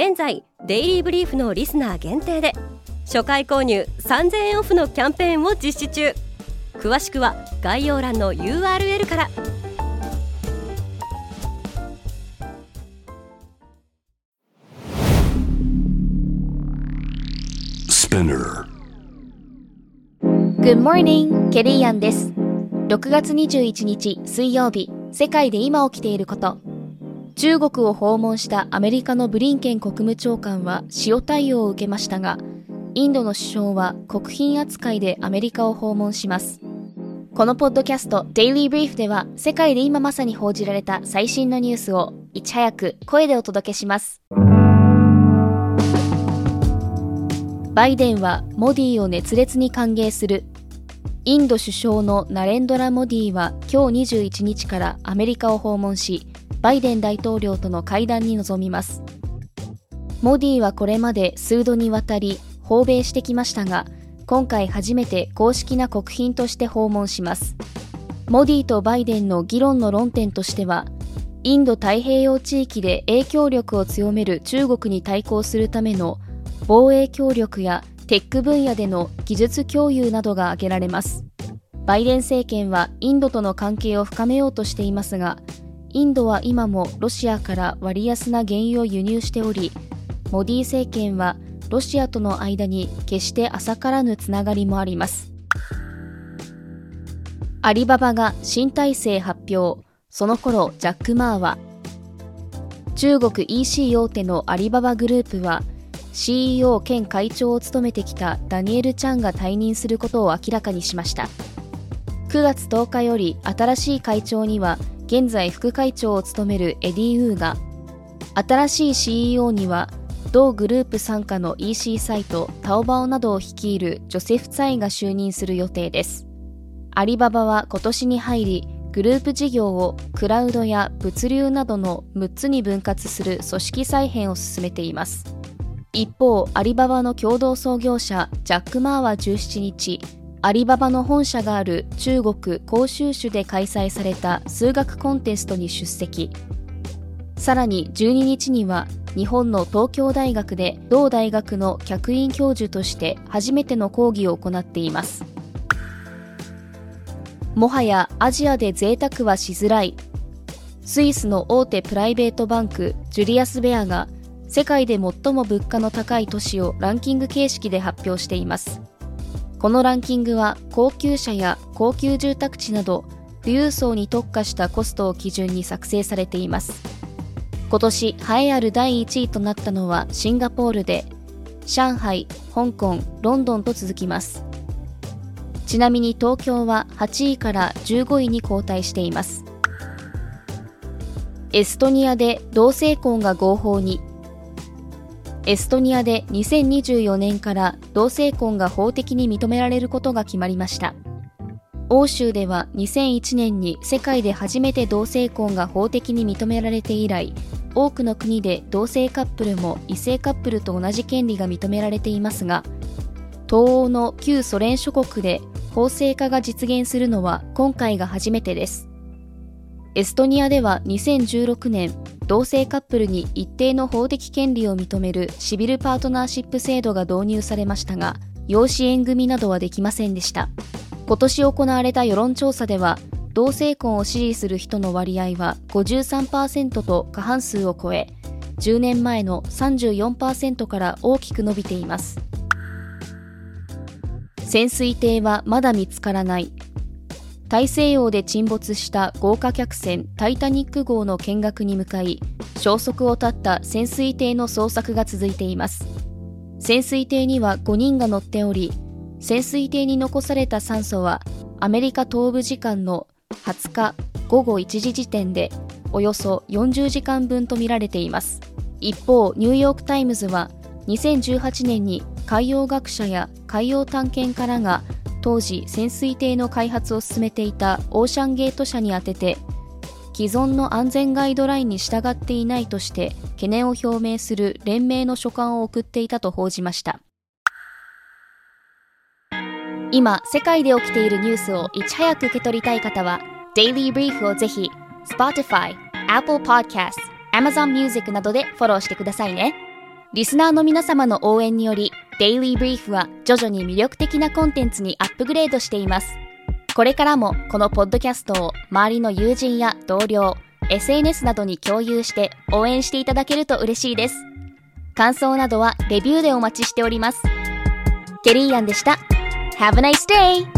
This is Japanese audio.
現在デイリーブリーフのリスナー限定で初回購入3000円オフのキャンペーンを実施中詳しくは概要欄の URL からス p ナー Good morning! ケリーアンです。6月21日水曜日、世界で今起きていること。中国を訪問したアメリカのブリンケン国務長官は塩対応を受けましたが、インドの首相は国賓扱いでアメリカを訪問します。このポッドキャスト Daily Brief では世界で今まさに報じられた最新のニュースをいち早く声でお届けします。バイデンはモディを熱烈に歓迎するインド首相のナレンドラ・モディは今日21日からアメリカを訪問し、バイデン大統領との会談に臨みます。モディはこれまで数度にわたり訪米してきましたが、今回初めて公式な国賓として訪問します。モディとバイデンの議論の論点としては、インド太平洋地域で影響力を強める中国に対抗するための防衛協力やテック分野での技術共有などが挙げられます。バイデン政権はインドとの関係を深めようとしていますが、インドは今もロシアから割安な原油を輸入しており、モディ政権はロシアとの間に決して浅からぬつながりもあります。アリババが新体制発表、その頃ジャック・マーは、中国 EC 大手のアリババグループは CEO 兼会長を務めてきたダニエル・チャンが退任することを明らかにしました9月10日より新しい会長には現在副会長を務めるエディ・ウーが新しい CEO には同グループ傘下の EC サイトタオバオなどを率いるジョセフ・ツァイが就任する予定です。アリババは今年に入りグループ事業をクラウドや物流などの6つに分割する組織再編を進めています。一方、アリババの共同創業者ジャック・マーは17日、アリババの本社がある中国広州市で開催された数学コンテストに出席。さらに12日には日本の東京大学で同大学の客員教授として初めての講義を行っています。もはやアジアで贅沢はしづらい。スイスの大手プライベートバンクジュリアス・ベアが世界で最も物価の高い都市をランキング形式で発表しています。このランキングは高級車や高級住宅地など富裕層に特化したコストを基準に作成されています。今年栄えある第1位となったのはシンガポールで、上海、香港、ロンドンと続きます。ちなみに東京は8位から15位に後退しています。エストニアで同性婚が合法にエストニアで2024年から同性婚が法的に認められることが決まりました。欧州では2001年に世界で初めて同性婚が法的に認められて以来、多くの国で同性カップルも異性カップルと同じ権利が認められていますが、東欧の旧ソ連諸国で法制化が実現するのは今回が初めてです。エストニアでは2016年、同性カップルに一定の法的権利を認めるシビルパートナーシップ制度が導入されましたが、養子縁組などはできませんでした。今年行われた世論調査では、同性婚を支持する人の割合は53%と過半数を超え、10年前の34%から大きく伸びています。潜水艇はまだ見つからない大西洋で沈没した豪華客船タイタニック号の見学に向かい消息を絶った潜水艇の捜索が続いています。潜水艇には5人が乗っており潜水艇に残された酸素はアメリカ東部時間の20日午後1時時点でおよそ40時間分とみられています。一方ニューヨーク・タイムズは2018年に海洋学者や海洋探検家らが当時潜水艇の開発を進めていたオーシャンゲート社に宛てて既存の安全ガイドラインに従っていないとして懸念を表明する連名の書簡を送っていたと報じました。今世界で起きているニュースをいち早く受け取りたい方は Daily Brief をぜひ Spotify、Apple Podcast、Amazon Music などでフォローしてくださいね。リスナーの皆様の応援によりデイリーブリーフは徐々に魅力的なコンテンツにアップグレードしていますこれからもこのポッドキャストを周りの友人や同僚、SNS などに共有して応援していただけると嬉しいです。感想などはレビューでお待ちしております。ケリーアンでした。Have a nice day!